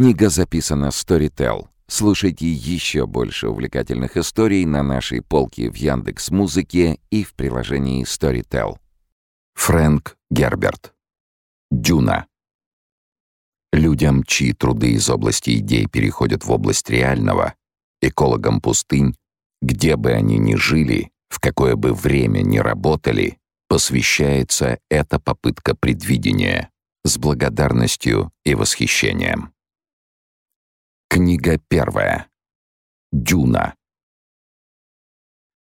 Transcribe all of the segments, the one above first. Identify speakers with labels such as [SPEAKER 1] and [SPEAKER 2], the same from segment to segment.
[SPEAKER 1] Книга записана Storytel. Слушайте еще больше увлекательных историй на нашей полке в Яндекс Музыке и в приложении Storytel. Фрэнк Герберт. Дюна. Людям, чьи труды из области идей переходят в область реального, экологам пустынь, где бы они ни жили, в какое бы время ни работали, посвящается эта попытка предвидения с благодарностью и восхищением. Книга первая. Дюна.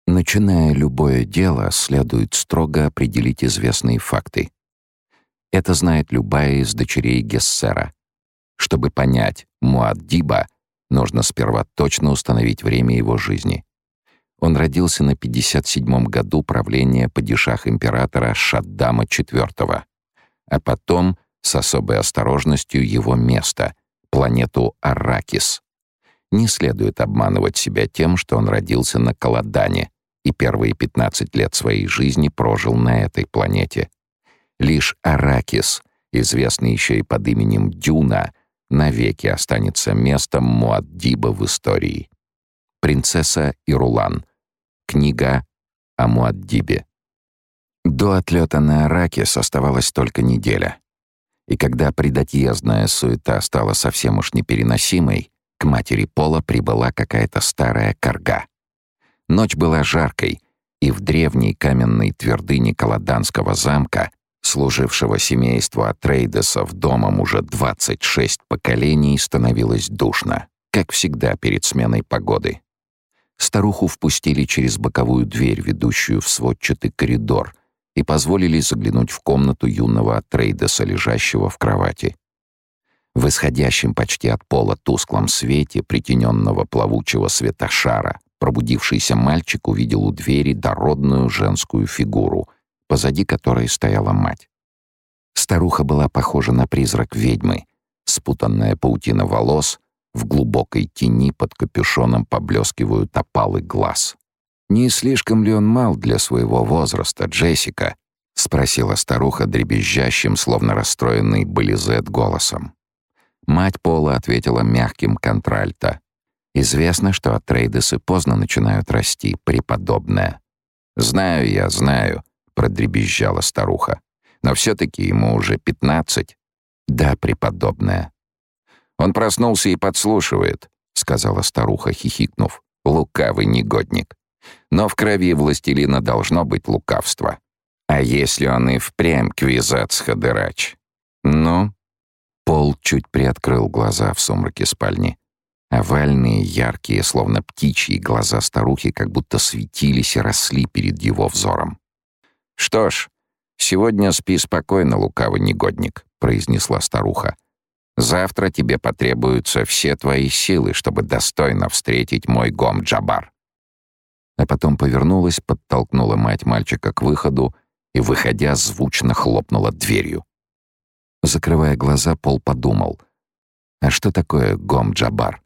[SPEAKER 1] Начиная любое дело, следует строго определить известные факты. Это знает любая из дочерей Гессера. Чтобы понять Муаддиба, нужно сперва точно установить время его жизни. Он родился на 57-м году правления падишах императора Шаддама IV, а потом, с особой осторожностью, его место — планету Аракис. Не следует обманывать себя тем, что он родился на Каладане и первые 15 лет своей жизни прожил на этой планете. Лишь Аракис, известный еще и под именем Дюна, навеки останется местом Муаддиба в истории. Принцесса Ирулан. Книга о Муаддибе. До отлета на Аракис оставалась только неделя. И когда предотъездная суета стала совсем уж непереносимой, к матери Пола прибыла какая-то старая корга. Ночь была жаркой, и в древней каменной твердыне Каладанского замка, служившего семейству Атрейдесов домом уже 26 поколений, становилось душно, как всегда перед сменой погоды. Старуху впустили через боковую дверь, ведущую в сводчатый коридор, и позволили заглянуть в комнату юного Атрейдеса, лежащего в кровати. В исходящем почти от пола тусклом свете притененного плавучего светошара пробудившийся мальчик увидел у двери дородную женскую фигуру, позади которой стояла мать. Старуха была похожа на призрак ведьмы, спутанная паутина волос — в глубокой тени под капюшоном поблескивают опалы глаз. «Не слишком ли он мал для своего возраста, Джессика?» — спросила старуха дребезжащим, словно расстроенный Болизет голосом. Мать Пола ответила мягким контральто. «Известно, что атрейдесы поздно начинают расти, преподобная». «Знаю я, знаю», — продребезжала старуха. «Но все-таки ему уже пятнадцать». «Да, преподобная», он проснулся и подслушивает», — сказала старуха, хихикнув. «Лукавый негодник. Но в крови властелина должно быть лукавство. А если он и впрямь квизац-хадырач? Ну?» Пол чуть приоткрыл глаза в сумраке спальни. Овальные, яркие, словно птичьи глаза старухи как будто светились и росли перед его взором. «Что ж, сегодня спи спокойно, лукавый негодник», — произнесла старуха. Завтра тебе потребуются все твои силы, чтобы достойно встретить мой гом Джабар». А потом повернулась, подтолкнула мать мальчика к выходу и, выходя, звучно хлопнула дверью. Закрывая глаза, Пол подумал, а что такое гом Джабар?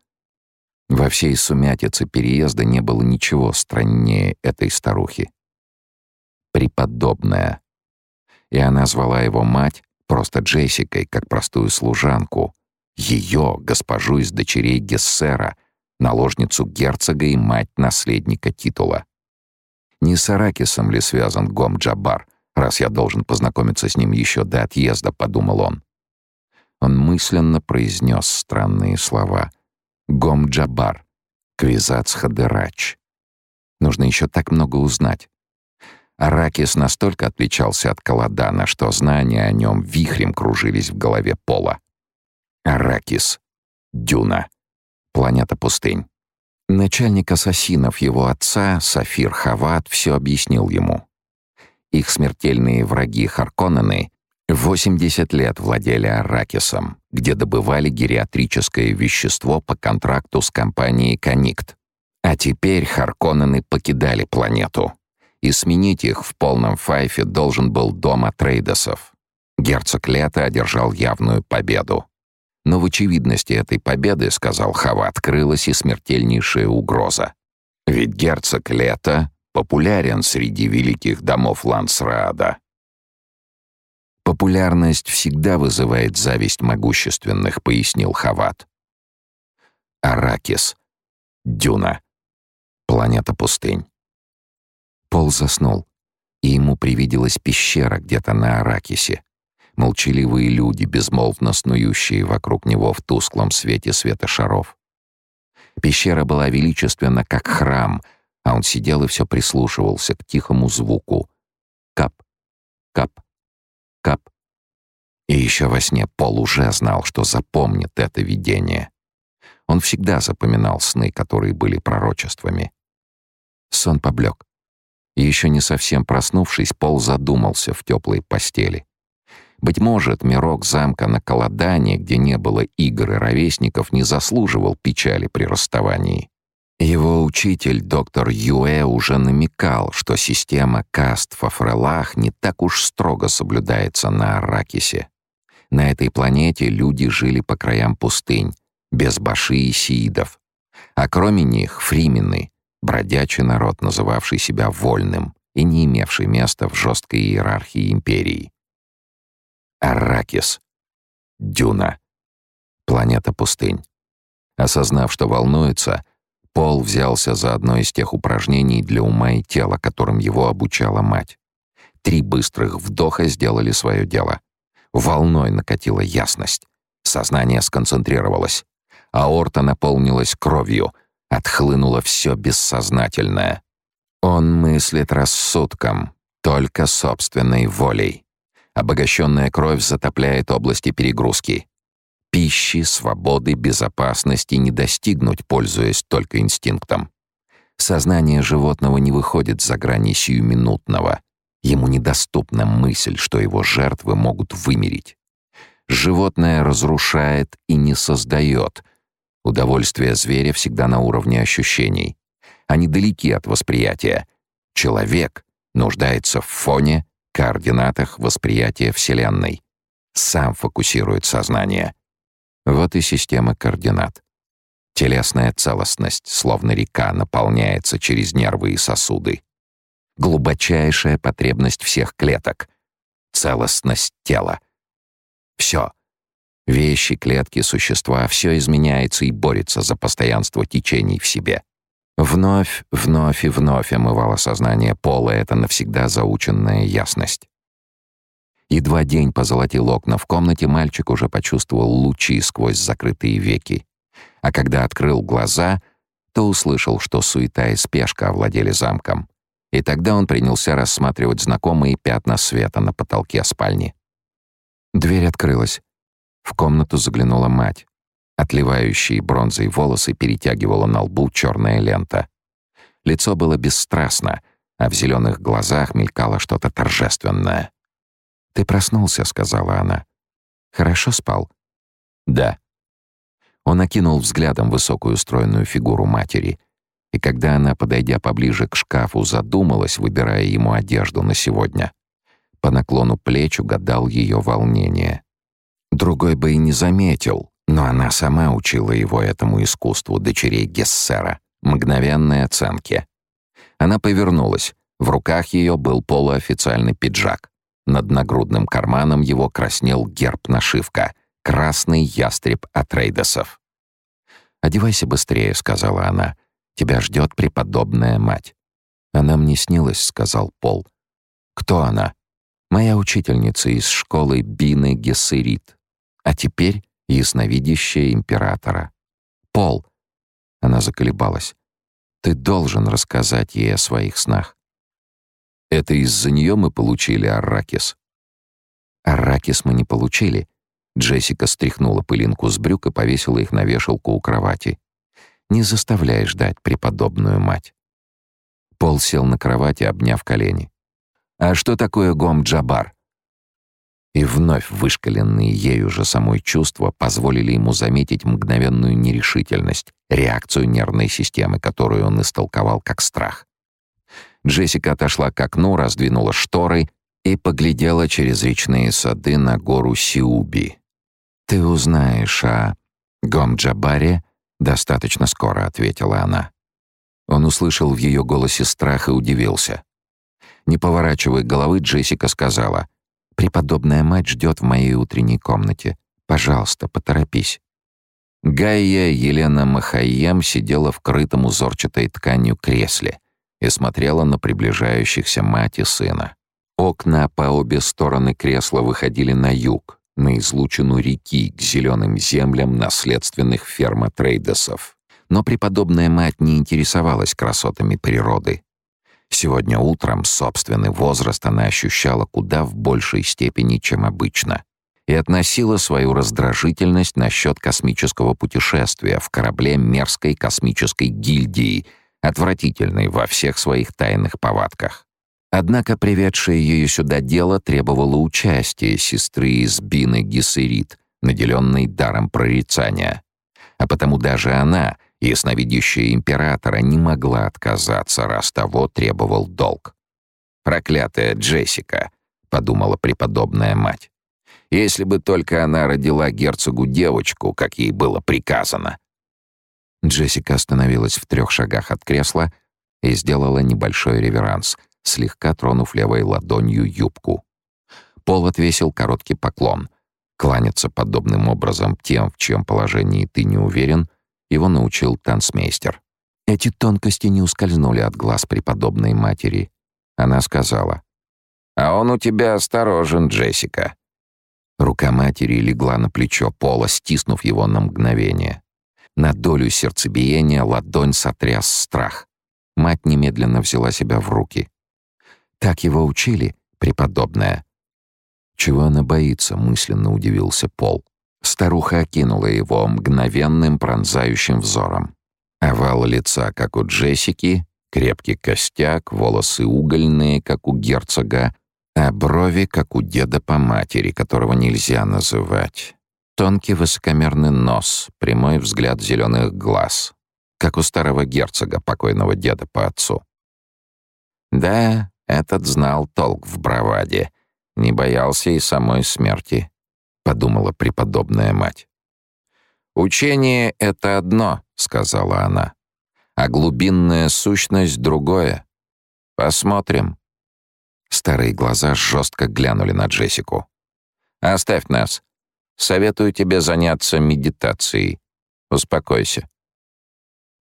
[SPEAKER 1] Во всей сумятице переезда не было ничего страннее этой старухи. Преподобная. И она звала его мать, просто Джессикой, как простую служанку, ее, госпожу из дочерей Гессера, наложницу герцога и мать наследника титула. Не с Аракисом ли связан Гом Джабар, раз я должен познакомиться с ним еще до отъезда, подумал он. Он мысленно произнес странные слова. Гом Джабар, Квизац Хадырач. Нужно еще так много узнать. Аракис настолько отличался от Каладана, что знания о нем вихрем кружились в голове Пола. Аракис. Дюна. Планета пустынь. Начальник ассасинов его отца, Сафир Хават, все объяснил ему. Их смертельные враги Харконнены 80 лет владели Аракисом, где добывали гериатрическое вещество по контракту с компанией «Коникт». А теперь Харконнены покидали планету и сменить их в полном файфе должен был дом Атрейдесов. Герцог Лето одержал явную победу. Но в очевидности этой победы, сказал Хава, открылась и смертельнейшая угроза. Ведь герцог Лето популярен среди великих домов Лансраада. «Популярность всегда вызывает зависть могущественных», — пояснил Хават. Аракис. Дюна. Планета пустынь. Пол заснул, и ему привиделась пещера где-то на Аракисе. Молчаливые люди, безмолвно снующие вокруг него в тусклом свете света шаров. Пещера была величественна, как храм, а он сидел и все прислушивался к тихому звуку. Кап, кап, кап. И еще во сне Пол уже знал, что запомнит это видение. Он всегда запоминал сны, которые были пророчествами. Сон поблек. Еще не совсем проснувшись, Пол задумался в теплой постели. Быть может, мирок замка на Колодане, где не было игр и ровесников, не заслуживал печали при расставании. Его учитель, доктор Юэ, уже намекал, что система каст Фафрелах не так уж строго соблюдается на Аракисе. На этой планете люди жили по краям пустынь, без баши и сиидов. А кроме них — фримены, бродячий народ, называвший себя вольным и не имевший места в жесткой иерархии империи. Арракис. Дюна. Планета пустынь. Осознав, что волнуется, Пол взялся за одно из тех упражнений для ума и тела, которым его обучала мать. Три быстрых вдоха сделали свое дело. Волной накатила ясность. Сознание сконцентрировалось. Аорта наполнилась кровью, отхлынуло все бессознательное. Он мыслит рассудком, только собственной волей. Обогащенная кровь затопляет области перегрузки. Пищи, свободы, безопасности не достигнуть, пользуясь только инстинктом. Сознание животного не выходит за грани сиюминутного. Ему недоступна мысль, что его жертвы могут вымереть. Животное разрушает и не создает. Удовольствие зверя всегда на уровне ощущений. Они далеки от восприятия. Человек нуждается в фоне, координатах восприятия Вселенной. Сам фокусирует сознание. Вот и система координат. Телесная целостность, словно река, наполняется через нервы и сосуды. Глубочайшая потребность всех клеток — целостность тела. Все. Вещи, клетки, существа — все изменяется и борется за постоянство течений в себе. Вновь, вновь и вновь омывало сознание пола эта навсегда заученная ясность. Едва день позолотил окна в комнате, мальчик уже почувствовал лучи сквозь закрытые веки. А когда открыл глаза, то услышал, что суета и спешка овладели замком. И тогда он принялся рассматривать знакомые пятна света на потолке спальни. Дверь открылась. В комнату заглянула мать. Отливающие бронзой волосы перетягивала на лбу черная лента. Лицо было бесстрастно, а в зеленых глазах мелькало что-то торжественное. «Ты проснулся», — сказала она. «Хорошо спал?» «Да». Он окинул взглядом высокую стройную фигуру матери, и когда она, подойдя поближе к шкафу, задумалась, выбирая ему одежду на сегодня, по наклону плеч угадал ее волнение. Другой бы и не заметил, но она сама учила его этому искусству дочерей Гессера, мгновенной оценке. Она повернулась. В руках ее был полуофициальный пиджак. Над нагрудным карманом его краснел герб-нашивка — «Красный ястреб от Рейдосов». «Одевайся быстрее», — сказала она. «Тебя ждет преподобная мать». «Она мне снилась», — сказал Пол. «Кто она?» «Моя учительница из школы Бины Гессерит. А теперь ясновидящая императора. «Пол!» — она заколебалась. «Ты должен рассказать ей о своих снах». «Это из-за нее мы получили Арракис?» «Арракис мы не получили». Джессика стряхнула пылинку с брюк и повесила их на вешалку у кровати. «Не заставляй ждать преподобную мать». Пол сел на кровати, обняв колени. «А что такое Гом-Джабар?» И вновь вышкаленные ею же самой чувства позволили ему заметить мгновенную нерешительность, реакцию нервной системы, которую он истолковал как страх. Джессика отошла к окну, раздвинула шторы и поглядела через речные сады на гору Сиуби. «Ты узнаешь о Гомджабаре достаточно скоро», — ответила она. Он услышал в ее голосе страх и удивился. Не поворачивая головы, Джессика сказала — Преподобная мать ждет в моей утренней комнате. Пожалуйста, поторопись». Гайя Елена Махаем сидела в крытом узорчатой тканью кресле и смотрела на приближающихся мать и сына. Окна по обе стороны кресла выходили на юг, на излучину реки, к зеленым землям наследственных ферма-трейдесов. Но преподобная мать не интересовалась красотами природы. Сегодня утром собственный возраст она ощущала куда в большей степени, чем обычно, и относила свою раздражительность насчет космического путешествия в корабле мерзкой космической гильдии, отвратительной во всех своих тайных повадках. Однако приведшее ее сюда дело требовало участия сестры из Бины Гессерит, наделенной даром прорицания. А потому даже она, ясновидящая императора, не могла отказаться, раз того требовал долг. «Проклятая Джессика», — подумала преподобная мать. «Если бы только она родила герцогу девочку, как ей было приказано». Джессика остановилась в трех шагах от кресла и сделала небольшой реверанс — слегка тронув левой ладонью юбку. Пол отвесил короткий поклон. Кланяться подобным образом тем, в чьем положении ты не уверен, его научил танцмейстер. Эти тонкости не ускользнули от глаз преподобной матери. Она сказала, «А он у тебя осторожен, Джессика». Рука матери легла на плечо Пола, стиснув его на мгновение. На долю сердцебиения ладонь сотряс страх. Мать немедленно взяла себя в руки. Так его учили, преподобная. Чего она боится, мысленно удивился Пол. Старуха окинула его мгновенным пронзающим взором. Овал лица, как у Джессики, крепкий костяк, волосы угольные, как у герцога, а брови, как у деда по матери, которого нельзя называть. Тонкий высокомерный нос, прямой взгляд зеленых глаз, как у старого герцога, покойного деда по отцу. Да, этот знал толк в браваде, не боялся и самой смерти, подумала преподобная мать. Учение это одно, сказала она, а глубинная сущность другое. Посмотрим. Старые глаза жестко глянули на Джессику. Оставь нас. Советую тебе заняться медитацией. Успокойся.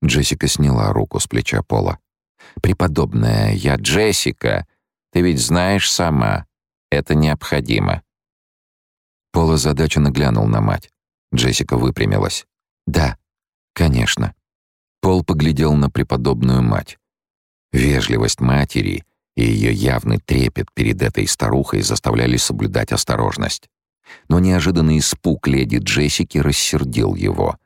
[SPEAKER 1] Джессика сняла руку с плеча Пола. «Преподобная, я Джессика. Ты ведь знаешь сама. Это необходимо». Пола озадаченно глянул на мать. Джессика выпрямилась. «Да, конечно». Пол поглядел на преподобную мать. Вежливость матери и ее явный трепет перед этой старухой заставляли соблюдать осторожность. Но неожиданный испуг леди Джессики рассердил его.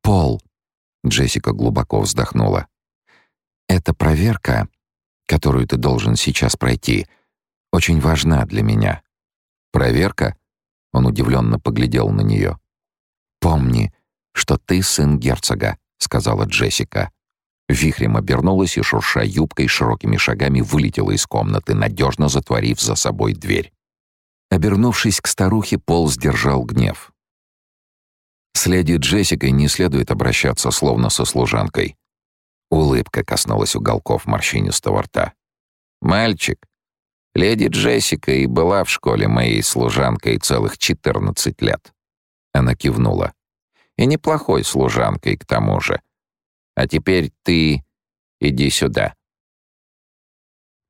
[SPEAKER 1] «Пол!» — Джессика глубоко вздохнула. Эта проверка, которую ты должен сейчас пройти, очень важна для меня. Проверка? Он удивленно поглядел на нее. Помни, что ты сын герцога, сказала Джессика. Вихрем обернулась и, шурша юбкой, широкими шагами вылетела из комнаты, надежно затворив за собой дверь. Обернувшись к старухе, Пол сдержал гнев. С леди Джессикой не следует обращаться словно со служанкой. Улыбка коснулась уголков морщинистого рта. «Мальчик, леди Джессика и была в школе моей служанкой целых 14 лет». Она кивнула. «И неплохой служанкой, к тому же. А теперь ты иди сюда».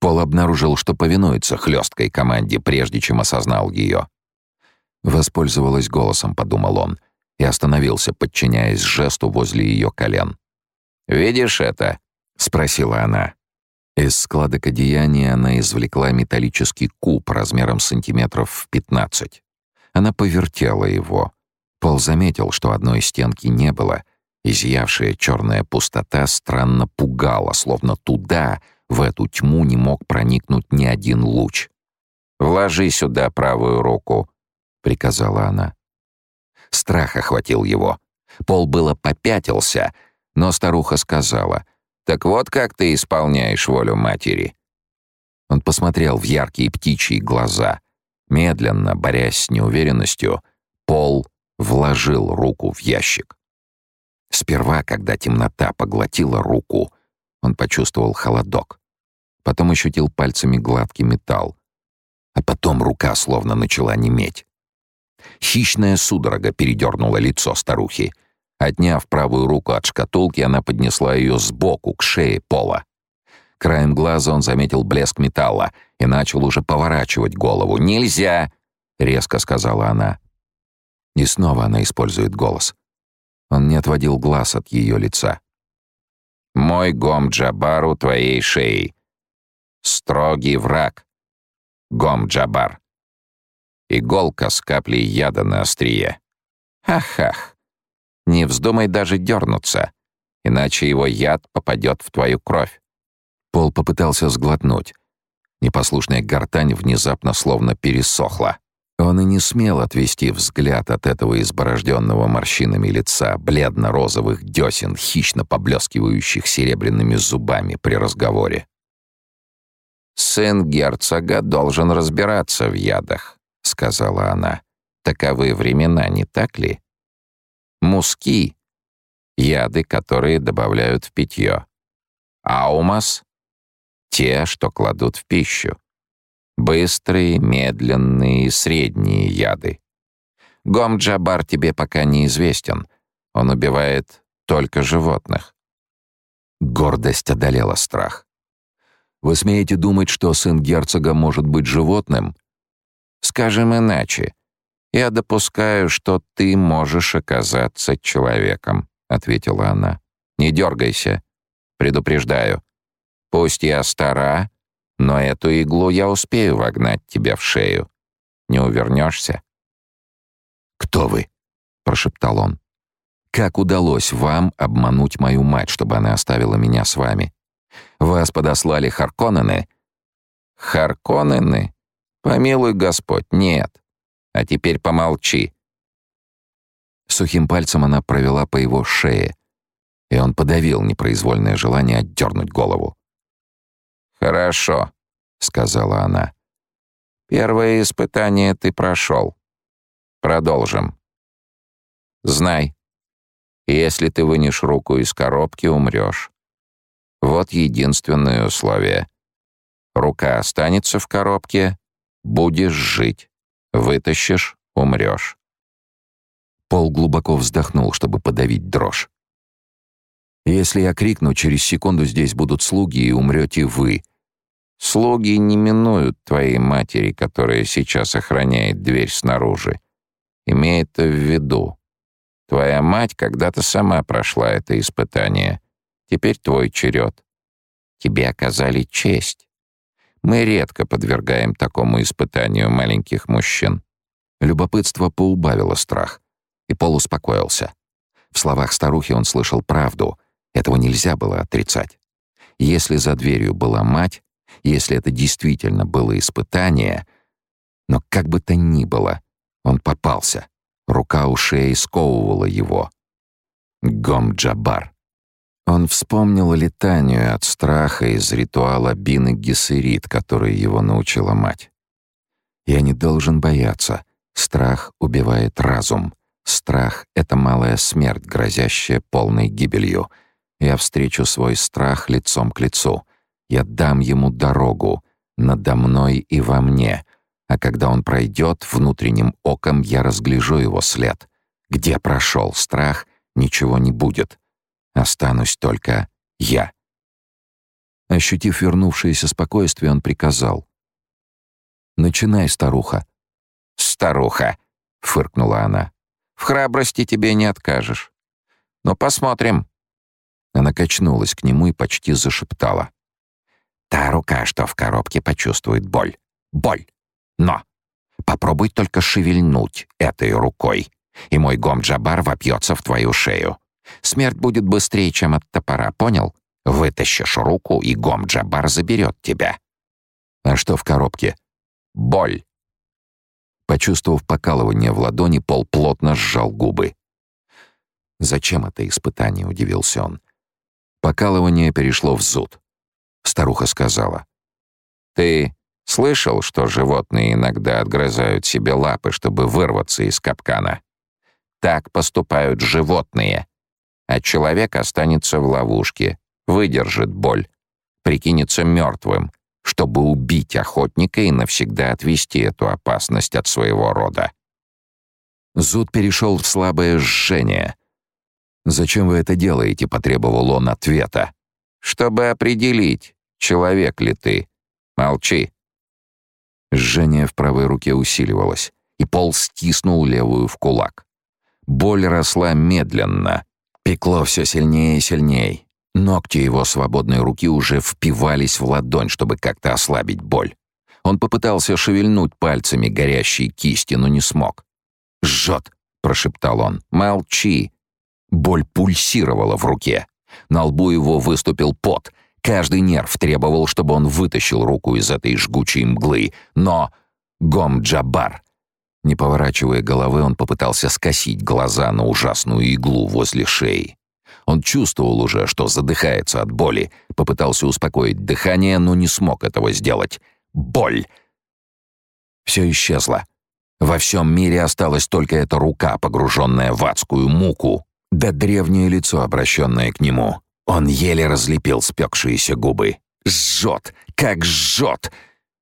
[SPEAKER 1] Пол обнаружил, что повинуется хлесткой команде, прежде чем осознал ее. Воспользовалась голосом, подумал он, и остановился, подчиняясь жесту возле ее колен. «Видишь это?» — спросила она. Из складок одеяния она извлекла металлический куб размером сантиметров в пятнадцать. Она повертела его. Пол заметил, что одной стенки не было. Изъявшая черная пустота странно пугала, словно туда, в эту тьму, не мог проникнуть ни один луч. «Вложи сюда правую руку», — приказала она. Страх охватил его. Пол было попятился — но старуха сказала, «Так вот как ты исполняешь волю матери». Он посмотрел в яркие птичьи глаза. Медленно, борясь с неуверенностью, Пол вложил руку в ящик. Сперва, когда темнота поглотила руку, он почувствовал холодок. Потом ощутил пальцами гладкий металл. А потом рука словно начала неметь. Хищная судорога передернула лицо старухи. Отняв правую руку от шкатулки, она поднесла ее сбоку, к шее пола. Краем глаза он заметил блеск металла и начал уже поворачивать голову. «Нельзя!» — резко сказала она. И снова она использует голос. Он не отводил глаз от ее лица. «Мой гом Джабар у твоей шеи. Строгий враг. Гом Джабар. Иголка с каплей яда на острие. Ах-ах. Не вздумай даже дернуться, иначе его яд попадет в твою кровь. Пол попытался сглотнуть. Непослушная гортань внезапно словно пересохла. Он и не смел отвести взгляд от этого изборожденного морщинами лица, бледно-розовых десен, хищно поблескивающих серебряными зубами при разговоре. «Сын герцога должен разбираться в ядах», — сказала она. «Таковы времена, не так ли? Муски — яды, которые добавляют в питье. Аумас те, что кладут в пищу. Быстрые, медленные и средние яды. Гом-Джабар тебе пока неизвестен. Он убивает только животных. Гордость одолела страх. Вы смеете думать, что сын герцога может быть животным? Скажем иначе. Я допускаю, что ты можешь оказаться человеком, ответила она. Не дергайся. Предупреждаю. Пусть я стара, но эту иглу я успею вогнать тебе в шею. Не увернешься. «Кто вы?» — прошептал он. «Как удалось вам обмануть мою мать, чтобы она оставила меня с вами? Вас подослали Харконнены?» «Харконнены? Помилуй Господь, нет. А теперь помолчи». Сухим пальцем она провела по его шее, и он подавил непроизвольное желание отдернуть голову. «Хорошо», — сказала она. «Первое испытание ты прошел. Продолжим. Знай, если ты вынешь руку из коробки, умрешь. Вот единственное условие. Рука останется в коробке, будешь жить. Вытащишь — умрешь». Пол глубоко вздохнул, чтобы подавить дрожь. «Если я крикну, через секунду здесь будут слуги, и умрете вы», Слуги не минуют твоей матери, которая сейчас охраняет дверь снаружи. Имей это в виду. Твоя мать когда-то сама прошла это испытание. Теперь твой черед. Тебе оказали честь. Мы редко подвергаем такому испытанию маленьких мужчин. Любопытство поубавило страх, и Пол успокоился. В словах старухи он слышал правду. Этого нельзя было отрицать. Если за дверью была мать, если это действительно было испытание. Но как бы то ни было, он попался. Рука у шеи сковывала его. Гом-Джабар. Он вспомнил летанию от страха из ритуала Бины Гессерит, который его научила мать. «Я не должен бояться. Страх убивает разум. Страх — это малая смерть, грозящая полной гибелью. Я встречу свой страх лицом к лицу. Я дам ему дорогу, надо мной и во мне, а когда он пройдет, внутренним оком я разгляжу его след. Где прошел страх, ничего не будет. Останусь только я. Ощутив вернувшееся спокойствие, он приказал. «Начинай, старуха». «Старуха», — фыркнула она. «В храбрости тебе не откажешь. Но посмотрим». Она качнулась к нему и почти зашептала. Та рука, что в коробке, почувствует боль. Боль. Но попробуй только шевельнуть этой рукой, и мой гом-джабар вопьется в твою шею. Смерть будет быстрее, чем от топора, понял? Вытащишь руку, и гом-джабар заберет тебя. А что в коробке? Боль. Почувствовав покалывание в ладони, Пол плотно сжал губы. «Зачем это испытание?» — удивился он. Покалывание перешло в зуд. Старуха сказала. «Ты слышал, что животные иногда отгрызают себе лапы, чтобы вырваться из капкана? Так поступают животные. А человек останется в ловушке, выдержит боль, прикинется мертвым, чтобы убить охотника и навсегда отвести эту опасность от своего рода. Зуд перешел в слабое жжение. «Зачем вы это делаете?» — потребовал он ответа. «Чтобы определить, человек ли ты. Молчи». Жжение в правой руке усиливалось, и Пол стиснул левую в кулак. Боль росла медленно, пекло все сильнее и сильнее. Ногти его свободной руки уже впивались в ладонь, чтобы как-то ослабить боль. Он попытался шевельнуть пальцами горящие кисти, но не смог. «Жжет!» — прошептал он. «Молчи!» Боль пульсировала в руке. На лбу его выступил пот. Каждый нерв требовал, чтобы он вытащил руку из этой жгучей мглы. Но Гом-Джабар... Не поворачивая головы, он попытался скосить глаза на ужасную иглу возле шеи. Он чувствовал уже, что задыхается от боли, попытался успокоить дыхание, но не смог этого сделать. Боль! Все исчезло. Во всем мире осталась только эта рука, погруженная в адскую муку, да древнее лицо, обращенное к нему. Он еле разлепил спекшиеся губы. «Жжет! Как жжет!»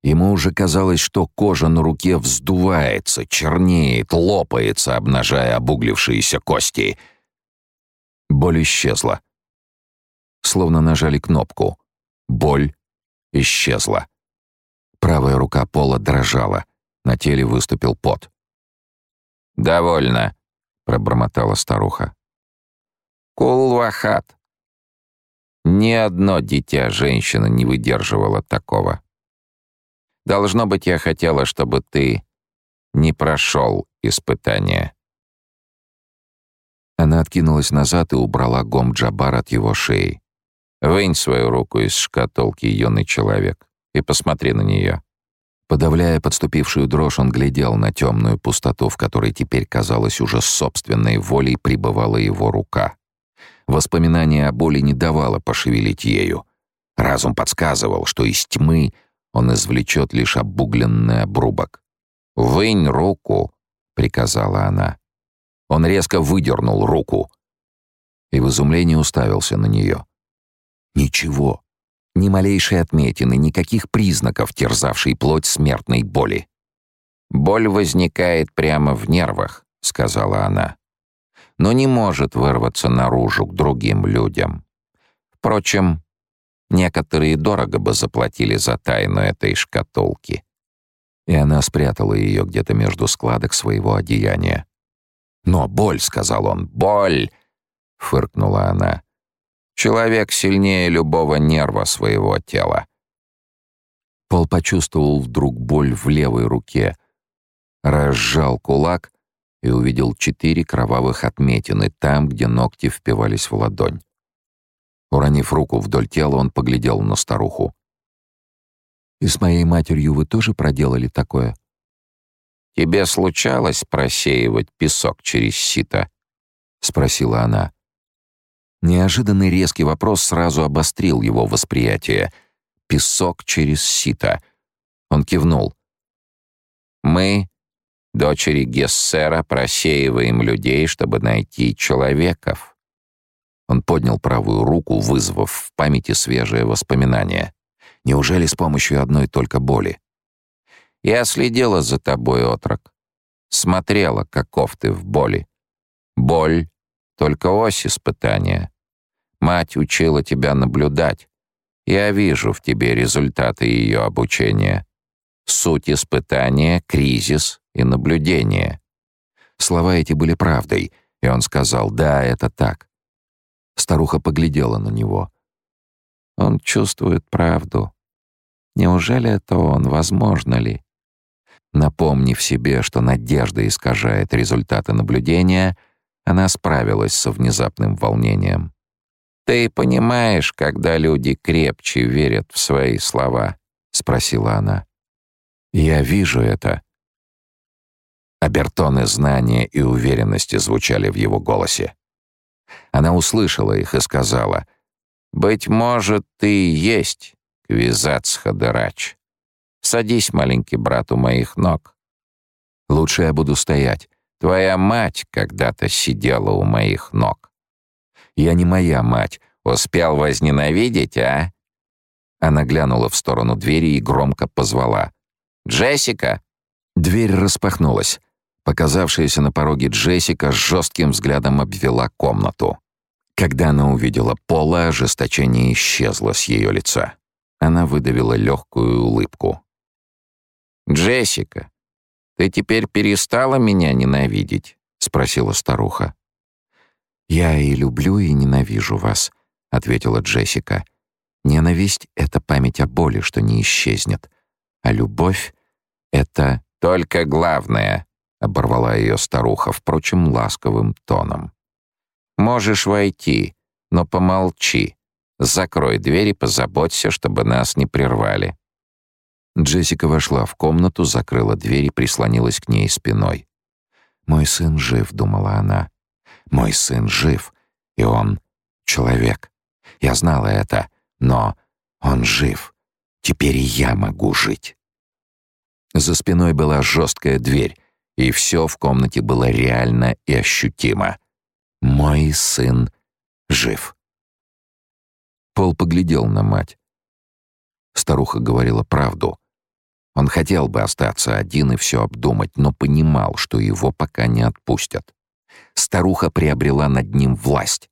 [SPEAKER 1] Ему уже казалось, что кожа на руке вздувается, чернеет, лопается, обнажая обуглившиеся кости. Боль исчезла. Словно нажали кнопку. Боль исчезла. Правая рука Пола дрожала. На теле выступил пот. «Довольно», — пробормотала старуха. «Кулвахат». Ни одно дитя женщина не выдерживала такого. Должно быть, я хотела, чтобы ты не прошел испытания. Она откинулась назад и убрала гом Джабар от его шеи. «Вынь свою руку из шкатулки, юный человек, и посмотри на нее». Подавляя подступившую дрожь, он глядел на темную пустоту, в которой теперь, казалось, уже собственной волей пребывала его рука. Воспоминание о боли не давало пошевелить ею. Разум подсказывал, что из тьмы он извлечет лишь обугленный обрубок. «Вынь руку», — приказала она. Он резко выдернул руку и в изумлении уставился на нее. Ничего, ни малейшей отметины, никаких признаков терзавшей плоть смертной боли. «Боль возникает прямо в нервах», — сказала она, «но не может вырваться наружу к другим людям. Впрочем, некоторые дорого бы заплатили за тайну этой шкатулки». И она спрятала ее где-то между складок своего одеяния. «Но боль», — сказал он, — «боль!» — фыркнула она. Человек сильнее любого нерва своего тела. Пол почувствовал вдруг боль в левой руке, разжал кулак и увидел четыре кровавых отметины там, где ногти впивались в ладонь. Уронив руку вдоль тела, он поглядел на старуху. «И с моей матерью вы тоже проделали такое?» «Тебе случалось просеивать песок через сито?» — спросила она. Неожиданный резкий вопрос сразу обострил его восприятие. «Песок через сито». Он кивнул. «Мы, дочери Гессера, просеиваем людей, чтобы найти человеков». Он поднял правую руку, вызвав в памяти свежее воспоминание. Неужели с помощью одной только боли? «Я следила за тобой, отрок. Смотрела, каков ты в боли. Боль — только ось испытания. Мать учила тебя наблюдать. Я вижу в тебе результаты ее обучения. Суть испытания — кризис и наблюдение. Слова эти были правдой, и он сказал «Да, это так». Старуха поглядела на него. Он чувствует правду. Неужели это он? Возможно ли? Напомнив себе, что надежда искажает результаты наблюдения, она справилась со внезапным волнением. «Ты понимаешь, когда люди крепче верят в свои слова?» — спросила она. «Я вижу это». Обертоны знания и уверенности звучали в его голосе. Она услышала их и сказала, «Быть может, ты и есть Квизац Хадырач. Садись, маленький брат, у моих ног. Лучше я буду стоять. Твоя мать когда-то сидела у моих ног. Я не моя мать. Успел возненавидеть, а?» Она глянула в сторону двери и громко позвала. «Джессика!» Дверь распахнулась. Показавшаяся на пороге Джессика с жестким взглядом обвела комнату. Когда она увидела Пола, ожесточение исчезло с ее лица. Она выдавила легкую улыбку.
[SPEAKER 2] «Джессика, ты теперь перестала меня ненавидеть?» — спросила старуха.
[SPEAKER 1] «Я и люблю, и ненавижу вас», — ответила Джессика. «Ненависть — это память о боли, что не исчезнет, а любовь — это...»
[SPEAKER 2] «Только главное», — оборвала ее старуха, впрочем, ласковым тоном. «Можешь войти, но помолчи. Закрой дверь и позаботься, чтобы нас не прервали».
[SPEAKER 1] Джессика вошла в комнату, закрыла дверь и прислонилась к ней спиной. «Мой сын жив», — думала она. «Мой сын жив, и он человек. Я знала это, но он жив. Теперь и я могу жить». За спиной была жесткая дверь, и все в комнате было реально и ощутимо. «Мой сын жив». Пол поглядел на мать. Старуха говорила правду. Он хотел бы остаться один и все обдумать, но понимал, что его пока не отпустят. Старуха приобрела над ним власть.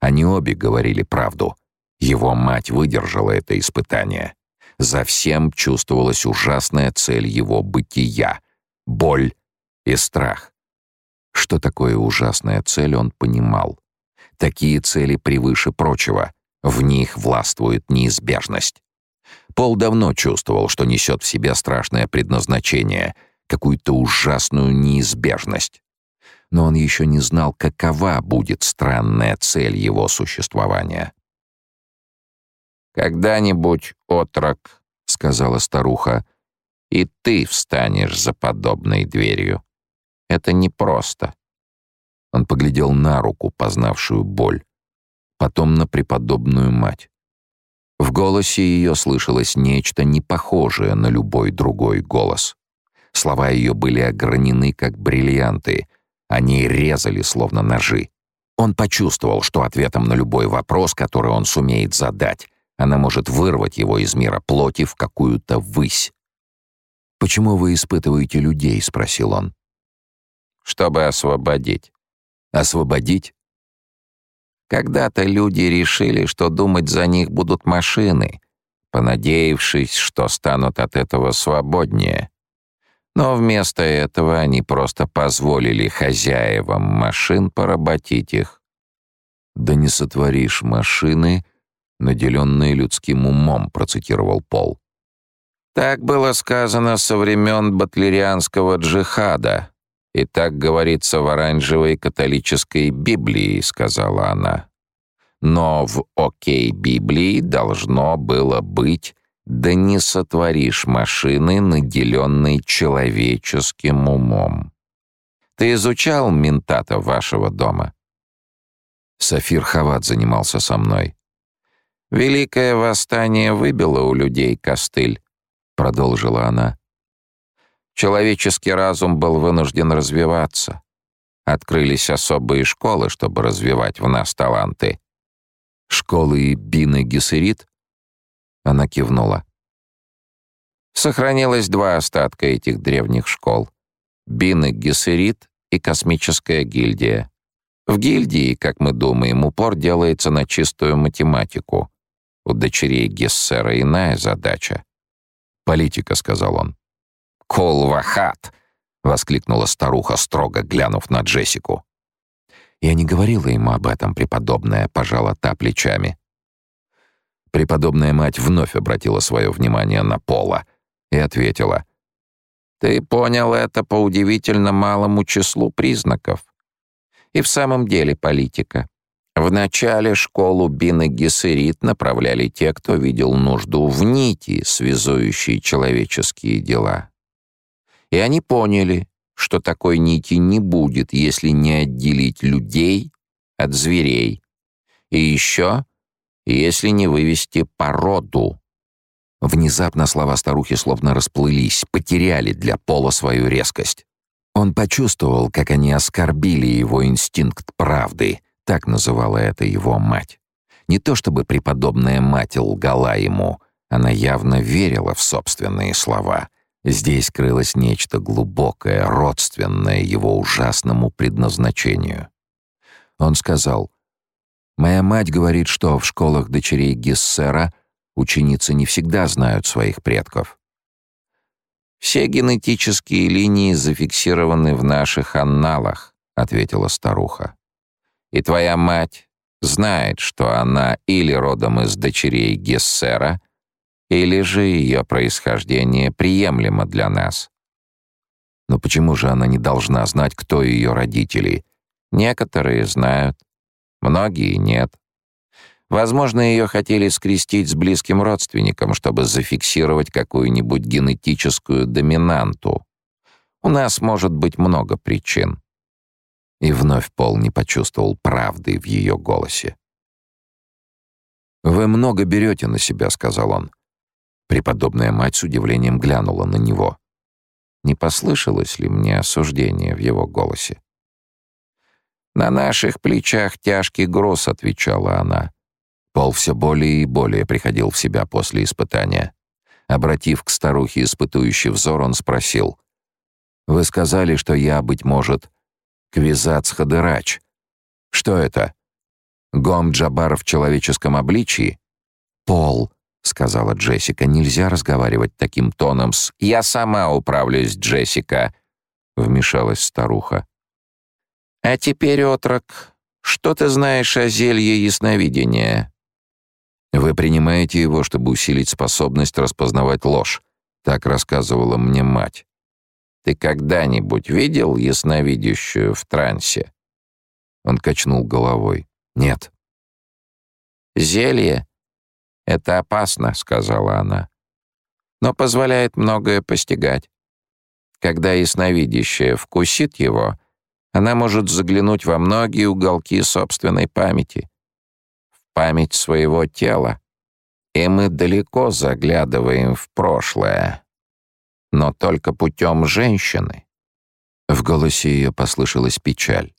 [SPEAKER 1] Они обе говорили правду. Его мать выдержала это испытание. За всем чувствовалась ужасная цель его бытия — боль и страх. Что такое ужасная цель, он понимал. Такие цели превыше прочего, в них властвует неизбежность. Пол давно чувствовал, что несет в себе страшное предназначение, какую-то ужасную неизбежность. Но он еще не знал, какова будет странная цель его существования.
[SPEAKER 2] «Когда-нибудь, отрок, — сказала старуха, — и ты встанешь за подобной дверью. Это непросто».
[SPEAKER 1] Он поглядел на руку, познавшую боль, потом на преподобную мать. В голосе ее слышалось нечто непохожее на любой другой голос. Слова ее были огранены, как бриллианты. Они резали, словно ножи. Он почувствовал, что ответом на любой вопрос, который он сумеет задать, она может вырвать его из мира плоти в какую-то высь. «Почему вы испытываете людей?» — спросил он.
[SPEAKER 2] «Чтобы освободить».
[SPEAKER 1] «Освободить?»
[SPEAKER 2] Когда-то люди решили, что думать за них будут машины, понадеявшись, что станут от этого свободнее. Но вместо этого они просто позволили хозяевам машин поработить их.
[SPEAKER 1] «Да не сотворишь машины, наделенные людским умом», — процитировал Пол.
[SPEAKER 2] Так было сказано со времен батлерианского джихада, «И так говорится в оранжевой католической Библии», — сказала она. «Но в окей Библии должно было быть «Да не сотворишь машины, наделенной человеческим умом». Ты изучал ментата вашего дома?»
[SPEAKER 1] Сафир Хават занимался со мной.
[SPEAKER 2] «Великое восстание выбило у людей костыль», — продолжила она. Человеческий разум был вынужден развиваться. Открылись особые школы, чтобы развивать в нас таланты.
[SPEAKER 1] «Школы Бины Гессерит?» Она кивнула.
[SPEAKER 2] Сохранилось два остатка этих древних школ. Бины Гессерит и Космическая гильдия. В гильдии, как мы думаем, упор делается на чистую математику. У дочерей Гессера иная задача.
[SPEAKER 1] «Политика», — сказал он.
[SPEAKER 2] «Колвахат!» — воскликнула старуха, строго глянув на Джессику.
[SPEAKER 1] «Я не говорила ему об этом, преподобная», — пожала та плечами. Преподобная мать вновь обратила свое внимание на Пола и ответила.
[SPEAKER 2] «Ты понял это по удивительно малому числу признаков. И в самом деле политика. В начале школу Бины Гессерит направляли те, кто видел нужду в нити, связующей человеческие дела. И они поняли, что такой нити не будет, если не отделить людей от зверей. И еще, если не вывести породу.
[SPEAKER 1] Внезапно слова старухи словно расплылись, потеряли для Пола свою резкость. Он почувствовал, как они оскорбили его инстинкт правды, так называла это его мать. Не то чтобы преподобная мать лгала ему, она явно верила в собственные слова — Здесь крылось нечто глубокое, родственное его ужасному предназначению. Он сказал, «Моя мать говорит, что в школах дочерей Гессера ученицы не всегда знают своих предков».
[SPEAKER 2] «Все генетические линии зафиксированы в наших анналах», — ответила старуха. «И твоя мать знает, что она или родом из дочерей Гессера, или же ее происхождение приемлемо для нас».
[SPEAKER 1] «Но почему же она не должна знать, кто ее родители?»
[SPEAKER 2] «Некоторые знают, многие нет. Возможно, ее хотели скрестить с близким родственником, чтобы зафиксировать какую-нибудь генетическую доминанту. У нас может быть много причин.
[SPEAKER 1] И вновь Пол не почувствовал правды в ее голосе. «Вы много берете на себя», — сказал он. Преподобная мать с удивлением глянула на него. Не послышалось ли мне осуждение в его голосе?
[SPEAKER 2] «На наших плечах тяжкий груз», — отвечала она.
[SPEAKER 1] Пол все более и более приходил в себя после испытания. Обратив к старухе испытующий взор, он спросил. «Вы сказали, что я, быть может, Квизац-Хадырач. Что это? Гом Джабар в человеческом обличии?» «Пол», — сказала Джессика, — «нельзя разговаривать таким тоном с...»
[SPEAKER 2] «Я сама управлюсь, Джессика», — вмешалась старуха. «А теперь, отрок, что ты знаешь о зелье ясновидения?»
[SPEAKER 1] Вы принимаете его, чтобы усилить способность распознавать ложь. Так рассказывала мне мать.
[SPEAKER 2] Ты когда-нибудь видел ясновидящую в трансе?
[SPEAKER 1] Он качнул головой. Нет.
[SPEAKER 2] Зелье — это опасно, сказала она. Но позволяет многое постигать. Когда ясновидящая вкусит его, она может заглянуть во многие уголки собственной памяти память своего тела, и мы далеко заглядываем в прошлое, но только путем женщины».
[SPEAKER 1] В голосе ее послышалась печаль.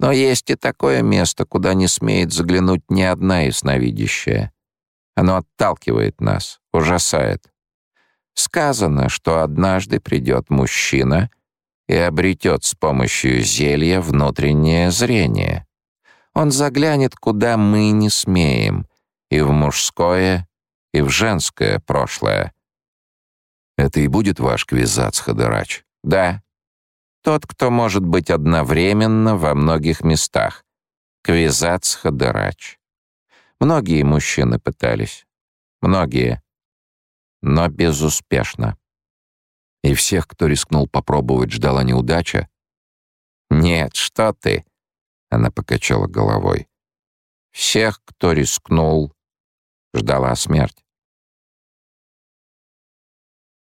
[SPEAKER 2] «Но есть и такое место, куда не смеет заглянуть ни одна ясновидящая. Оно отталкивает нас, ужасает. Сказано, что однажды придет мужчина и обретет с помощью зелья внутреннее зрение. Он заглянет, куда мы не смеем, и в мужское, и в женское прошлое.
[SPEAKER 1] Это и будет ваш квизац, Ходырач?
[SPEAKER 2] Да. Тот, кто может быть одновременно во многих местах. Квизац Ходырач. Многие мужчины пытались. Многие. Но безуспешно.
[SPEAKER 1] И всех, кто рискнул попробовать, ждала неудача?
[SPEAKER 2] Нет, что ты. Она покачала головой. Всех, кто рискнул, ждала смерть.